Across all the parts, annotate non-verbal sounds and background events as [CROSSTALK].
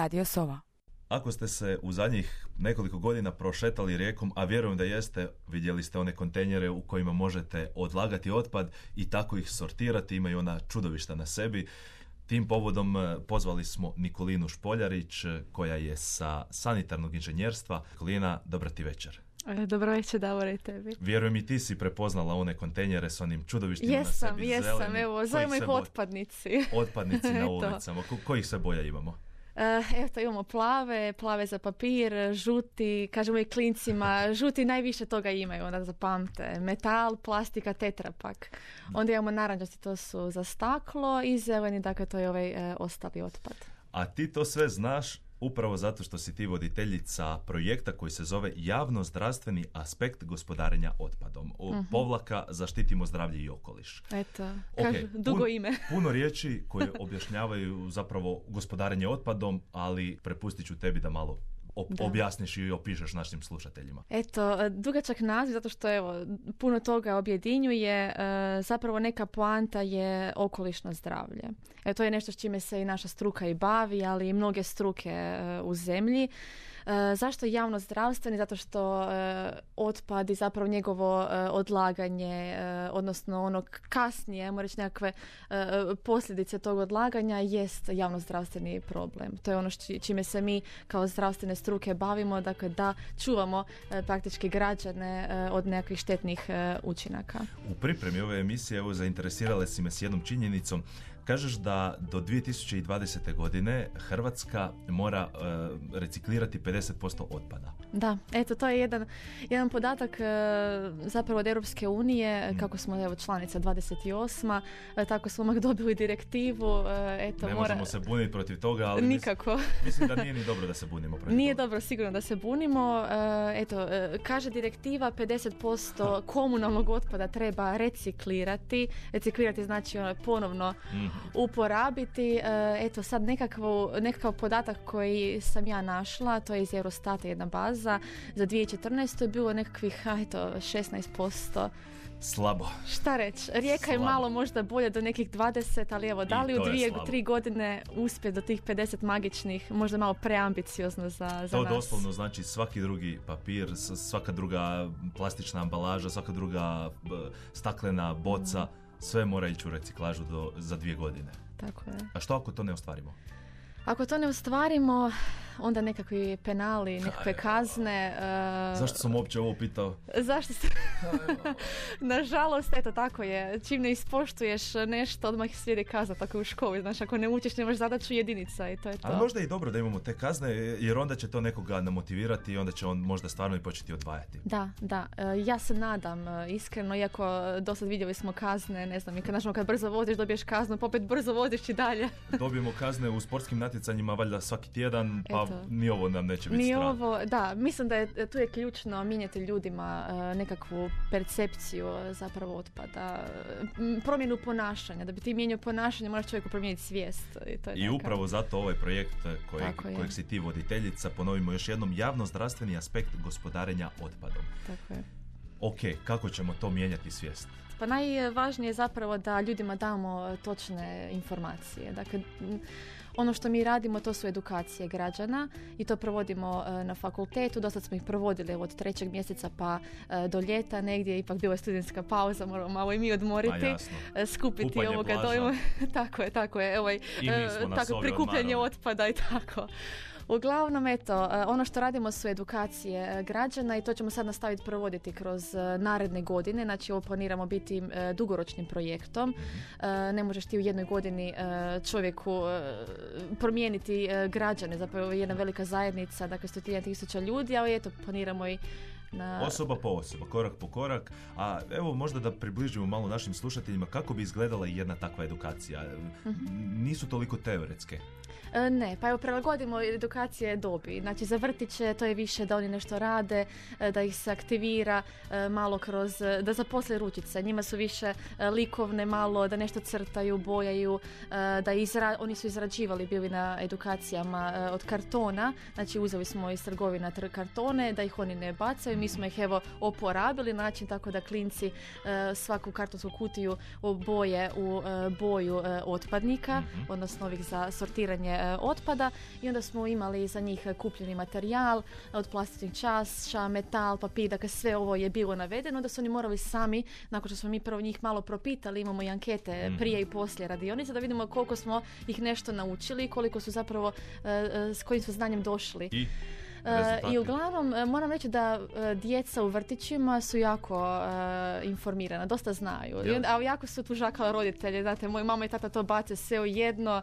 Radio Sova. Ako ste se u zadnjih nekoliko godina prošetali rijekom, a vjerujem da jeste, vidjeli ste one kontejnere u kojima možete odlagati otpad i tako ih sortirati, imaju ona čudovišta na sebi. Tim povodom e, pozvali smo Nikolinu Špoljarić, e, koja je sa sanitarnog inženjerstva. Nikolina, dobra ti večer. E, dobro večer, Davore, i tebi. Vjerujem i ti si prepoznala one kontejnere s onim čudovištima jesam, na sebi. Jesam, jesam, evo, zovemo ih otpadnici. Otpadnici na [LAUGHS] ulicama. Ko, kojih sve boja imamo? Uh, evo to imamo plave, plave za papir, žuti, kažemo i klincima, [LAUGHS] žuti najviše toga imaju, onda zapamte. Metal, plastika, tetrapak. Onda imamo naranđasti, to su za staklo i zeleni, dakle to je ovaj uh, ostali otpad. A ti to sve znaš upravo zato što si ti voditeljica projekta koji se zove javno zdravstveni aspekt gospodarenja otpadom. O, uh Povlaka zaštitimo zdravlje i okoliš. Eto, kažu, dugo ime. [LAUGHS] puno riječi koje [LAUGHS] objašnjavaju zapravo gospodarenje otpadom, ali prepustit ću tebi da malo objasniš i opišeš našim slušateljima. Eto, dugačak naziv zato što evo, puno toga objedinjuje. E, zapravo neka poanta je okolišno zdravlje. E, to je nešto s čime se i naša struka i bavi, ali i mnoge struke e, u zemlji. E, zašto javno zdravstveni? Zato što e, otpad i zapravo njegovo e, odlaganje, odnosno onog kasnije, ajmo reći nekakve posljedice tog odlaganja jest javno zdravstveni problem. To je ono čime se mi kao zdravstvene struke bavimo, dakle da čuvamo praktički građane od nekakvih štetnih učinaka. U pripremi ove emisije evo zainteresirale si me s jednom činjenicom Kažeš da do 2020. godine Hrvatska mora uh, reciklirati 50% otpada. Da, eto to je jedan, jedan podatak uh, zapravo od Europske unije, mm. kako smo evo članica 28. Uh, tako smo odmah dobili direktivu. Eto, ne mora... možemo se buniti protiv toga, ali Nikako. Mislim, [LAUGHS] mislim da nije ni dobro da se bunimo protiv Nije dobro sigurno da se bunimo. Eto, kaže direktiva 50% komunalnog otpada treba reciklirati. Reciklirati znači ono, ponovno mm uporabiti. E, eto sad nekakvu, nekakav podatak koji sam ja našla, to je iz Eurostata jedna baza, za 2014. je bilo nekakvih, eto, 16%. Slabo. Šta reći? Rijeka je malo možda bolje do nekih 20, ali evo, da li u dvije, tri godine uspje do tih 50 magičnih, možda malo preambiciozno za, za to nas. To doslovno znači svaki drugi papir, svaka druga plastična ambalaža, svaka druga staklena boca, mm sve mora ići u reciklažu do, za dvije godine. Tako je. A što ako to ne ostvarimo? Ako to ne ostvarimo, onda nekakvi penali, nekakve kazne. Uh, Zašto sam uopće ovo pitao? Zašto se... [LAUGHS] Nažalost, eto tako je. Čim ne ispoštuješ nešto, odmah slijedi kazna tako u školi. Znaš, ako ne učiš, nemaš zadaću jedinica i to je to. Ali možda je i dobro da imamo te kazne, jer onda će to nekoga namotivirati i onda će on možda stvarno i početi odvajati. Da, da. Uh, ja se nadam, uh, iskreno, iako do sad vidjeli smo kazne, ne znam, i kad, kad brzo voziš, dobiješ kaznu, pa opet brzo voziš i dalje. Dobijemo kazne u sportskim natjecanjima valjda svaki tjedan, pa ni ovo nam neće biti Ni ovo, da, mislim da je tu je ključno mijenjati ljudima uh, nekakvu percepciju zapravo otpada, promjenu ponašanja. Da bi ti mijenjao ponašanje, moraš čovjeku promijeniti svijest. I, to je I upravo zato ovaj projekt kojeg, kojeg si ti voditeljica, ponovimo još jednom, javno-zdravstveni aspekt gospodarenja otpadom. Tako je. Ok, kako ćemo to mijenjati svijest? Pa najvažnije je zapravo da ljudima damo točne informacije. Dakle, ono što mi radimo to su edukacije građana i to provodimo e, na fakultetu. Dosta smo ih provodili od trećeg mjeseca pa e, do ljeta negdje. Ipak bila je studentska pauza, moramo malo i mi odmoriti, e, skupiti Kupanje ovoga dojma. [LAUGHS] tako je, tako je. Ovaj, tako, prikupljanje otpada i tako. Uglavnom, eto, e, ono što radimo su edukacije e, građana i to ćemo sad nastaviti provoditi kroz e, naredne godine. Znači, ovo planiramo biti dugoročnim projektom. Ne možeš ti u jednoj godini čovjeku promijeniti građane, zapravo jedna velika zajednica, dakle stotinja tisuća ljudi, ali eto, planiramo i na... Osoba po osoba, korak po korak. A evo možda da približimo malo našim slušateljima kako bi izgledala jedna takva edukacija. Mhm. Nisu toliko teoretske. E, ne, pa evo prilagodimo edukacije dobi. Znači za vrtiće to je više da oni nešto rade, e, da ih se aktivira e, malo kroz, da zaposle ručice. Njima su više likovne malo, da nešto crtaju, bojaju, da izra, oni su izrađivali bili na edukacijama od kartona. Znači uzeli smo iz trgovina kartone, da ih oni ne bacaju, mi smo ih evo oporabili način tako da klinci svaku kartonsku kutiju boje u boju otpadnika, Mhm. odnosno ovih za sortiranje otpada i onda smo imali za njih kupljeni materijal od plastičnih čaša, metal, papir, dakle sve ovo je bilo navedeno, onda su oni morali sami, nakon što smo mi prvo njih malo propitali, imamo i ankete Mhm. prije i poslije radionice, da vidimo koliko smo ih nešto naučili i koliko su zapravo, e, e, s kojim su znanjem došli. I E, rezultati? I uglavnom e, moram reći da e, djeca u vrtićima su jako e, informirana, dosta znaju. A jako su tužakala roditelji, znate, moj mama i tata to bace sve u jedno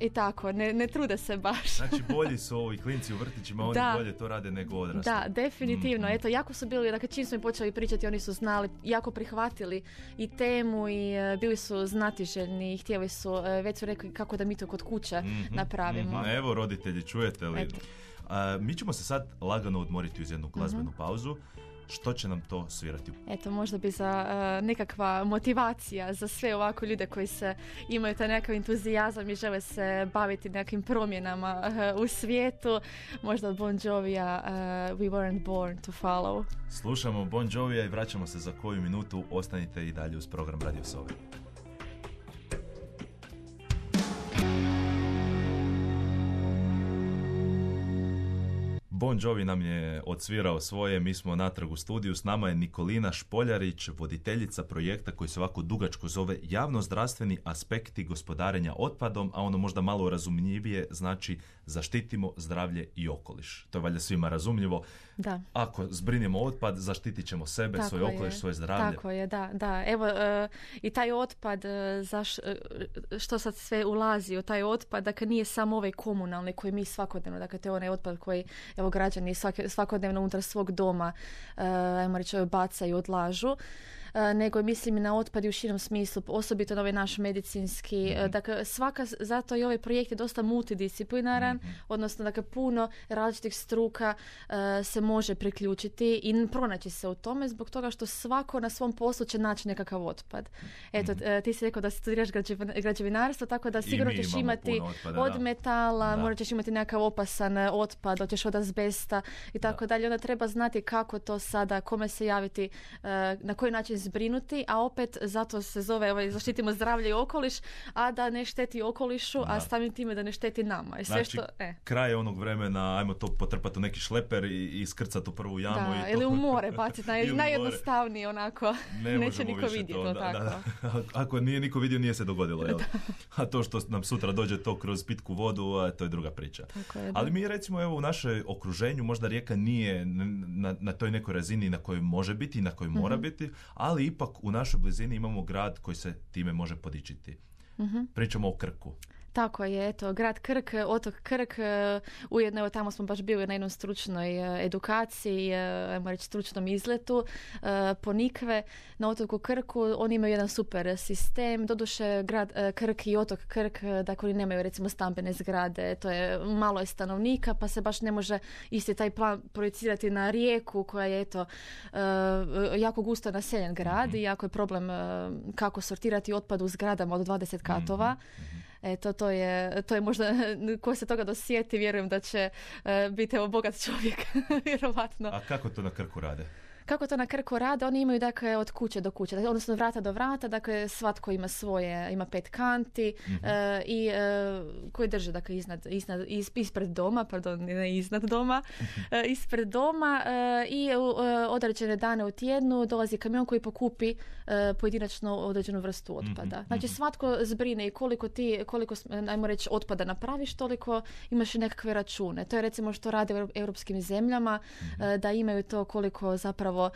i tako, ne, ne trude se baš. Znači [LAUGHS] bolji su ovi klinci u vrtićima, oni Da. bolje to rade nego odrasli. Da, definitivno. Mhm. Eto, jako su bili, dakle, čim smo im počeli pričati, oni su znali, jako prihvatili i temu i e, bili su znatiželjni i htjeli su, e, već su rekli kako da mi to kod kuće Mhm, napravimo. mhm. Evo roditelji, čujete li? Eto. A, mi ćemo se sad lagano odmoriti uz jednu glazbenu Mhm. pauzu. Što će nam to svirati? Eto, možda bi za e, nekakva motivacija za sve ovako ljude koji se imaju taj nekakav entuzijazam i žele se baviti nekim promjenama e, u svijetu. Možda Bon Jovija e, We weren't born to follow. Slušamo Bon Jovija i vraćamo se za koju minutu. Ostanite i dalje uz program Radio Sove. Bon Jovi nam je odsvirao svoje, mi smo natrag u studiju, s nama je Nikolina Špoljarić, voditeljica projekta koji se ovako dugačko zove Javno-zdravstveni aspekti gospodarenja otpadom, a ono možda malo razumljivije znači zaštitimo zdravlje i okoliš. To je valjda svima razumljivo. Da. Ako zbrinemo otpad, zaštitit ćemo sebe, Tako svoj je. okoliš, svoje zdravlje. Tako je, da, da. Evo, e, i taj otpad, e, zaš, e, što sad sve ulazi u taj otpad, dakle nije samo ovaj komunalni koji mi svakodnevno, dakle to je onaj otpad koji, evo, građani svake, svakodnevno unutar svog doma, e, ajmo reći, bacaju, odlažu. E, nego mislim i na otpad i u širom smislu, osobito na ovaj naš medicinski. e, Dakle, svaka, zato i ovaj projekt je dosta multidisciplinaran, odnosno dakle puno različitih struka e, se može priključiti i pronaći se u tome zbog toga što svako na svom poslu će naći nekakav otpad. Eto, e, ti si rekao da studiraš građev- građevinarstvo, tako da sigurno ćeš imati otpada, od da. metala, Da. ćeš imati nekakav opasan otpad, hoćeš od azbesta i tako dalje. Onda treba znati kako to sada, kome se javiti, e, na koji način zbrinuti, a opet zato se zove ovaj, zaštitimo zdravlje i okoliš, a da ne šteti okolišu, a samim time da ne šteti nama. I sve Znači, što, e. kraj onog vremena, ajmo to potrpati u neki šleper i, i skrcat u prvu jamu. Da, i to... ili u more [LAUGHS] baciti, naj, najjednostavnije onako. [LAUGHS] Ne Neće niko vidjeti to, tako. da, da. Ako nije niko vidio, nije se dogodilo. Jel? [LAUGHS] A to što nam sutra dođe to kroz pitku vodu, a, to je druga priča. Tako je. Ali mi recimo evo u našem okruženju možda rijeka nije na, na toj nekoj razini na kojoj može biti i na kojoj mora Mhm. biti, ali ipak u našoj blizini imamo grad koji se time može podičiti. Mhm. Pričamo o Krku. Tako je, eto, grad Krk, otok Krk, e, ujedno evo tamo smo baš bili na jednoj stručnoj e, edukaciji, e, ajmo reći stručnom izletu e, po Nikve na otoku Krku. Oni imaju jedan super sistem, doduše grad Krk i otok Krk, dakle oni nemaju recimo stambene zgrade, to je malo je stanovnika pa se baš ne može isti taj plan projecirati na rijeku koja je eto jako gusto naseljen grad i jako je problem kako sortirati otpad u zgradama od 20 katova. Eto, to je, to je možda, [LAUGHS] ko se toga dosjeti, vjerujem da će e, biti evo bogat čovjek, [LAUGHS] vjerovatno. A kako to na Krku rade? Kako to na Krku rade? Oni imaju dakle od kuće do kuće, dakle, odnosno od vrata do vrata, dakle svatko ima svoje, ima pet kanti e, i e, koji drže dakle iznad, iznad is- ispred doma, pardon, ne iznad doma, e, ispred doma e, i u e, određene dane u tjednu dolazi kamion koji pokupi e, pojedinačno određenu vrstu otpada. Znači svatko zbrine i koliko ti, koliko ajmo reći otpada napraviš, toliko imaš i nekakve račune. To je recimo što rade u euro- europskim zemljama, e, da imaju to koliko zapravo e,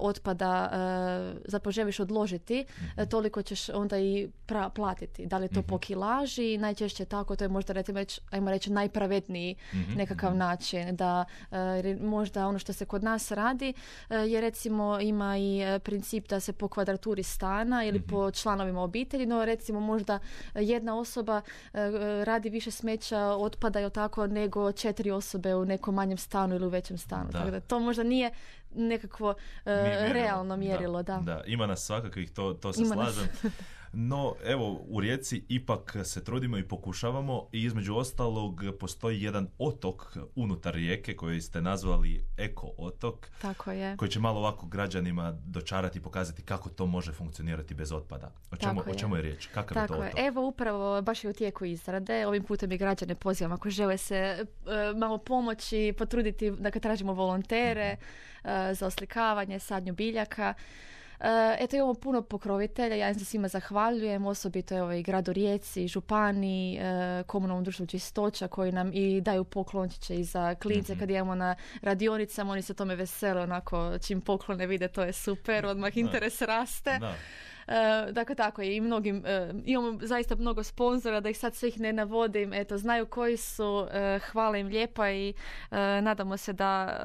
otpada e, zapravo želiš odložiti, e, toliko ćeš onda i pra- platiti. Da li je to po kilaži, najčešće tako, to je možda recimo reći, ajmo reći najpravedniji nekakav način da e, možda ono što se kod nas radi e, je recimo ima i princip da se po kvadraturi stana ili po članovima obitelji, no recimo možda jedna osoba radi više smeća otpada ili tako nego četiri osobe u nekom manjem stanu ili u većem stanu. Da. Tako da to možda nije nekakvo mjerilo. realno mjerilo, da. Da, ima nas svakakvih, to, to se Ima nas. slažem. [LAUGHS] No, evo, u Rijeci ipak se trudimo i pokušavamo i između ostalog postoji jedan otok unutar rijeke koji ste nazvali Eko otok. Tako je. Koji će malo ovako građanima dočarati i pokazati kako to može funkcionirati bez otpada. O čemu, o čemu je riječ? Kakav Tako je to otok? Je. Evo upravo baš je u tijeku izrade. Ovim putem i građane pozivam ako žele se e, malo pomoći, potruditi, dakle tražimo volontere uh za oslikavanje, sadnju biljaka. E, eto imamo puno pokrovitelja, ja se svima zahvaljujem, osobito evo, i gradu Rijeci, Župani, e, komunalnom društvu Čistoća koji nam i daju poklončiće i za klince mm kad imamo na radionicama, oni se tome vesele onako čim poklone vide to je super, odmah interes raste. Da. E, dakle, tako je. I mnogim, e, imamo zaista mnogo sponzora, da ih sad svih ne navodim, eto, znaju koji su, e, hvala im lijepa i nadamo se da,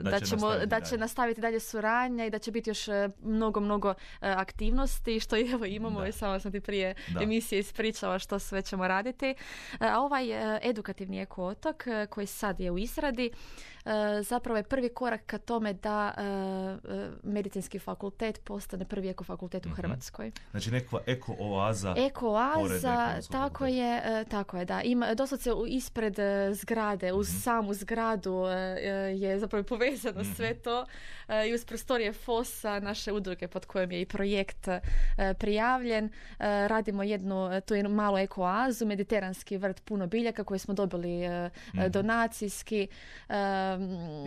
da, da, ćemo, da će nastaviti dalje suradnja i da će biti još mnogo, mnogo aktivnosti, što evo imamo i samo sam ti prije emisije ispričala što sve ćemo raditi. A ovaj edukativni eko otok koji sad je u izradi, zapravo je prvi korak ka tome da e, e, medicinski fakultet postane prvi eko fakultet u mhm. Hrvatskoj. Znači nekakva eko oaza. Eko oaza, tako je, tako je, da. Ima doslovce ispred zgrade, uz mhm. samu zgradu je zapravo povezano mhm. sve to i uz prostorije FOSA, naše udruge pod kojom je i projekt prijavljen. Radimo jednu, tu jednu malu eko oazu, mediteranski vrt puno biljaka koje smo dobili donacijski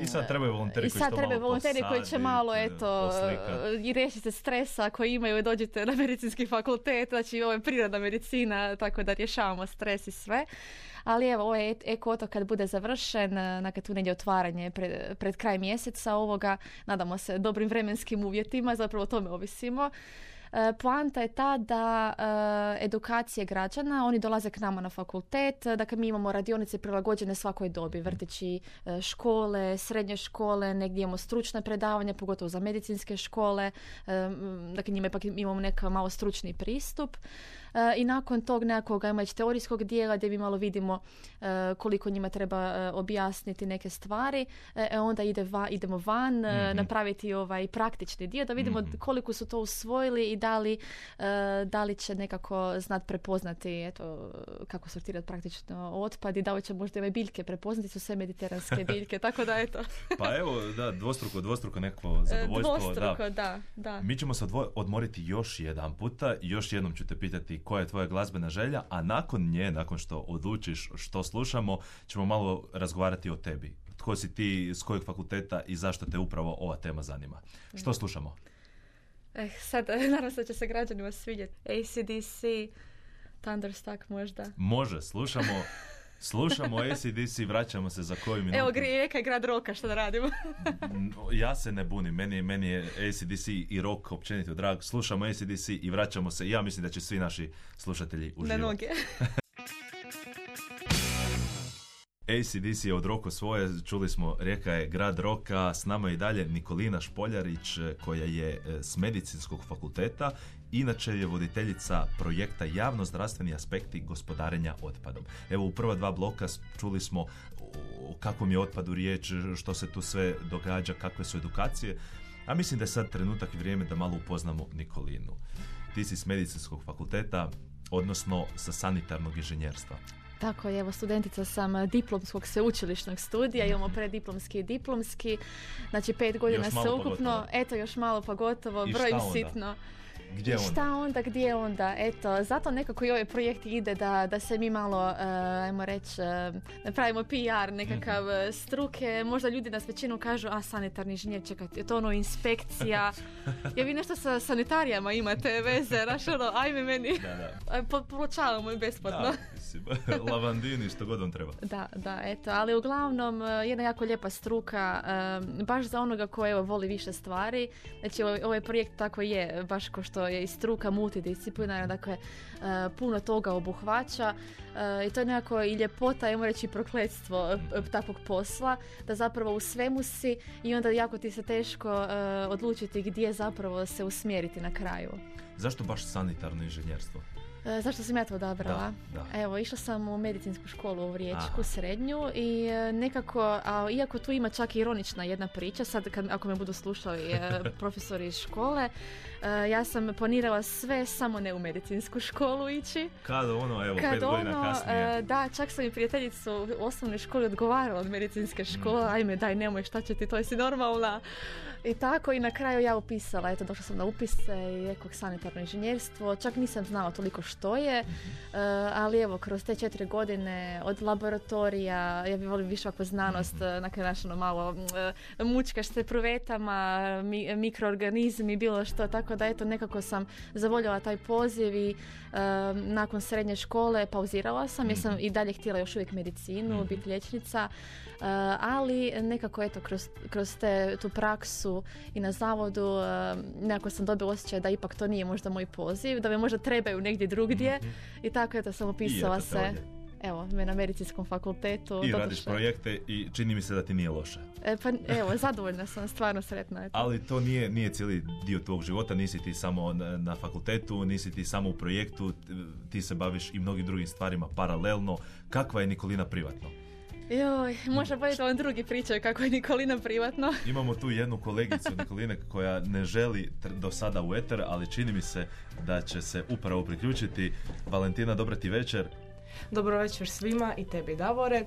i sad trebaju volonteri koji, sad trebaju volonteri koji će malo eto i riješiti stresa koji imaju i dođete na medicinski fakultet, znači ovo je prirodna medicina, tako da rješavamo stres i sve. Ali evo, ovo je ekoto kad bude završen, nakon tu negdje otvaranje pred, pred kraj mjeseca ovoga, nadamo se dobrim vremenskim uvjetima, zapravo o tome ovisimo. E, poanta je ta da e, edukacije građana, oni dolaze k nama na fakultet, dakle mi imamo radionice prilagođene svakoj dobi, vrtići e, škole, srednje škole, negdje imamo stručne predavanja, pogotovo za medicinske škole, dakle njima ipak imamo neka malo stručni pristup. E, i nakon tog nekakvog ajmo teorijskog dijela gdje mi malo vidimo e, koliko njima treba e, objasniti neke stvari, e, onda ide va, idemo van mm napraviti ovaj praktični dio da vidimo mm koliko su to usvojili i da li, da li će nekako znat prepoznati eto, kako sortirati praktično otpad i da li će možda ove biljke prepoznati su sve mediteranske [LAUGHS] biljke, tako da eto. pa evo, da, dvostruko, dvostruko neko zadovoljstvo. Dvostruko, da. da, Mi ćemo se odmoriti još jedan puta još jednom ću te pitati koja je tvoja glazbena želja, a nakon nje, nakon što odlučiš što slušamo, ćemo malo razgovarati o tebi. Tko si ti, s kojeg fakulteta i zašto te upravo ova tema zanima. Što slušamo? Eh, sad, [LAUGHS] naravno se će se građanima svidjeti. ACDC, Thunderstruck možda. Može, slušamo [LAUGHS] Slušamo ACDC i vraćamo se za koju minutu. Evo, Rijeka je grad roka, što da radimo? ja se ne bunim, meni, meni je ACDC i rock općenito drag. Slušamo ACDC i vraćamo se. Ja mislim da će svi naši slušatelji uživati. Na noge. [LAUGHS] ACDC je od Roko svoje, čuli smo, Rijeka je grad roka, s nama je i dalje Nikolina Špoljarić koja je e, s medicinskog fakulteta Inače je voditeljica projekta javno-zdravstveni aspekti gospodarenja otpadom. Evo u prva dva bloka čuli smo o kakvom je otpadu riječ, što se tu sve događa, kakve su edukacije. A mislim da je sad trenutak i vrijeme da malo upoznamo Nikolinu. Ti si s medicinskog fakulteta, odnosno sa sanitarnog inženjerstva. Tako je, evo studentica sam diplomskog sveučilišnog studija, imamo preddiplomski i diplomski, znači pet godina sveukupno, eto još malo pa gotovo, broj sitno. Gdje onda? Šta onda, gdje onda? Eto, zato nekako i ovaj projekt ide da, da se mi malo, uh, ajmo reći, uh, napravimo PR nekakav mm struke. Možda ljudi nas većinu kažu, a sanitarni inženjer, čekajte, je to ono inspekcija. [LAUGHS] Je vi nešto sa sanitarijama imate veze, znaš ono, ajme meni. Da, da. [LAUGHS] Pločavamo i besplatno. Da, mislim, [LAUGHS] lavandini, što god vam treba. Da, da, eto, ali uglavnom jedna jako lijepa struka, baš za onoga ko evo voli više stvari. Znači, ovaj, ovaj projekt tako je, baš ko što je i struka multidisciplinarna, dakle e, puno toga obuhvaća e, i to je nekako i ljepota, ajmo reći prokletstvo e, takvog posla, da zapravo u svemu si i onda jako ti se teško odlučiti gdje zapravo se usmjeriti na kraju. Zašto baš sanitarno inženjerstvo? E, zašto sam ja to odabrala? Evo, išla sam u medicinsku školu u Riječku, srednju i e, nekako, a iako tu ima čak ironična jedna priča, sad kad, ako me budu slušali e, [LAUGHS] profesori iz škole, ja sam planirala sve samo ne u medicinsku školu ići. Kad ono, evo, pet godina ono, kasnije. Da, čak sam i prijateljicu u osnovnoj školi odgovarala od medicinske škole, mm. ajme daj nemoj šta će ti, to je si normalna. I tako i na kraju ja upisala, eto došla sam na upise i eko sanitarno inženjerstvo, čak nisam znala toliko što je, mhm. eh, ali evo kroz te četiri godine od laboratorija, ja bih volim više ovakvu znanost, mm-hmm. na kraju ono malo uh, mučkaš se pruvetama, mi, mikroorganizmi, bilo što, tako da eto nekako sam zavoljela taj poziv i nakon srednje škole pauzirala sam jer sam mhm. i dalje htjela još uvijek medicinu, mm biti liječnica, ali nekako eto kroz, kroz te, tu praksu i na zavodu nekako sam dobila osjećaj da ipak to nije možda moj poziv, da me možda trebaju negdje drugdje mhm. i tako eto sam opisala se evo, me na medicinskom fakultetu. I radiš projekte i čini mi se da ti nije loše. E, pa evo, zadovoljna sam, stvarno sretna. Eto. Ali to nije, nije cijeli dio tvog života, nisi ti samo na, na, fakultetu, nisi ti samo u projektu, ti se baviš i mnogim drugim stvarima paralelno. Kakva je Nikolina privatno? Joj, možda bolje da vam drugi pričaju kako je Nikolina privatno. [LAUGHS] Imamo tu jednu kolegicu Nikoline koja ne želi do sada u eter, ali čini mi se da će se upravo priključiti. Valentina, dobro ti večer. Dobro večer svima i tebi Davore.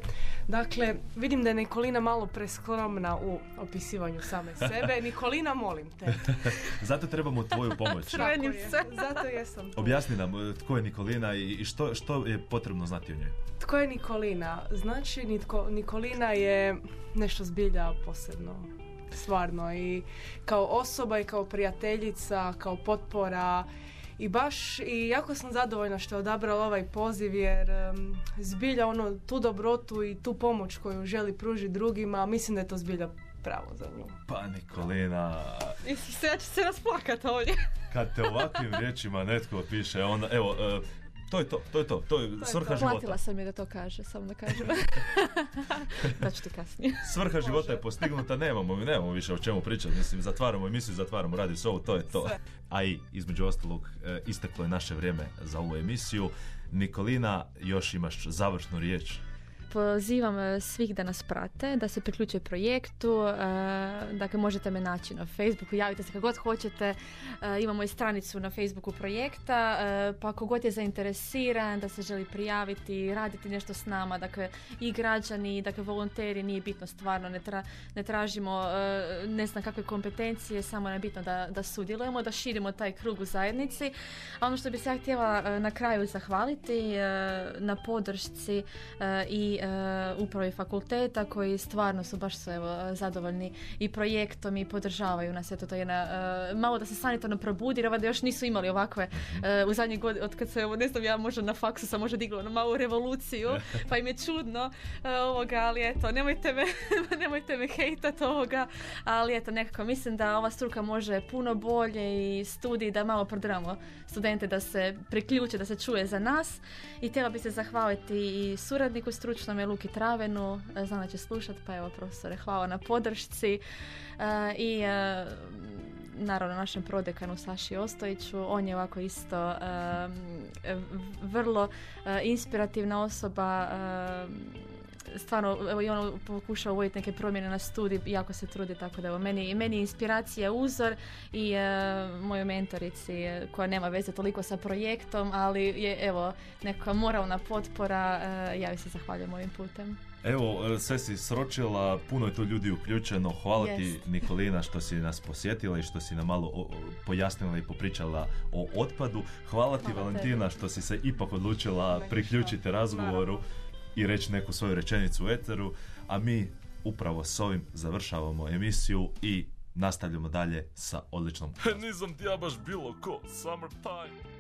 Dakle, vidim da je Nikolina malo preskromna u opisivanju same sebe. [LAUGHS] Nikolina, molim te. [LAUGHS] Zato trebamo tvoju pomoć. [LAUGHS] Zato jesam. Objasni nam e, tko je Nikolina i što, što je potrebno znati o njoj. Tko je Nikolina? Znači, Nikolina je nešto zbilja posebno stvarno i kao osoba i kao prijateljica, kao potpora i baš i jako sam zadovoljna što je odabrala ovaj poziv jer zbilja ono tu dobrotu i tu pomoć koju želi pružiti drugima, mislim da je to zbilja pravo za nju. Pa Nikolina... se, ja ću se rasplakat ovdje. Kad te ovakvim riječima netko piše, onda, evo, e, to je to, to je to, to je svrha života. Platila sam je da to kaže, samo da kažem. [LAUGHS] [LAUGHS] da ću ti kasnije. Svrha života je postignuta, nemamo, nemamo više o čemu pričati, mislim, zatvaramo emisiju, zatvaramo radio show, to je to. A i, između ostalog, e, isteklo je naše vrijeme za ovu emisiju. Nikolina, još imaš završnu riječ pozivam e, svih da nas prate, da se priključe projektu, e, dakle možete me naći na Facebooku, javite se kako god hoćete, e, imamo i stranicu na Facebooku projekta, pa ako god je zainteresiran da se želi prijaviti, raditi nešto s nama, dakle i građani, dakle volonteri, nije bitno stvarno, ne, ne tražimo ne znam kakve kompetencije, samo je bitno da, da sudjelujemo, da širimo taj krug u zajednici. A ono što bi se ja htjela na kraju zahvaliti na podršci i uh, upravo i koji stvarno su baš su evo, zadovoljni i projektom i podržavaju nas. Eto, to je jedna, uh, malo da se sanitarno probudi, jer da još nisu imali ovakve uh, u zadnjih godini, od kad se, evo, ne znam, ja možda na faksu sam možda digla na malu revoluciju, [LAUGHS] pa im je čudno ovoga, ali eto, nemojte me, [LAUGHS] nemojte me hejtat ovoga, ali eto, nekako mislim da ova struka može puno bolje i studij da malo prodramo studente da se priključe, da se čuje za nas i htjela bi se zahvaliti i suradniku stručnom me Luki Travenu, e, znam da će slušat, pa evo profesore, hvala na podršci. E, i e, naravno našem prodekanu Saši Ostojiću, on je ovako isto vrlo inspirativna osoba stvarno evo i ono pokušao uvojiti neke promjene na studij jako se trudi tako da evo meni, meni je inspiracija uzor i uh, mojoj mentorici koja nema veze toliko sa projektom ali je evo neka moralna potpora uh, ja se zahvaljujem ovim putem. Evo, e, sve si sročila, puno je tu ljudi uključeno. Hvala ti Nikolina što si nas posjetila i što si nam malo pojasnila i popričala o otpadu. Hvala ti Valentina što si se ipak odlučila priključiti razgovoru i reći neku svoju rečenicu u eteru, a mi upravo s ovim završavamo emisiju i nastavljamo dalje sa odličnom... [LAUGHS] Nizam ti ja baš bilo ko, summertime.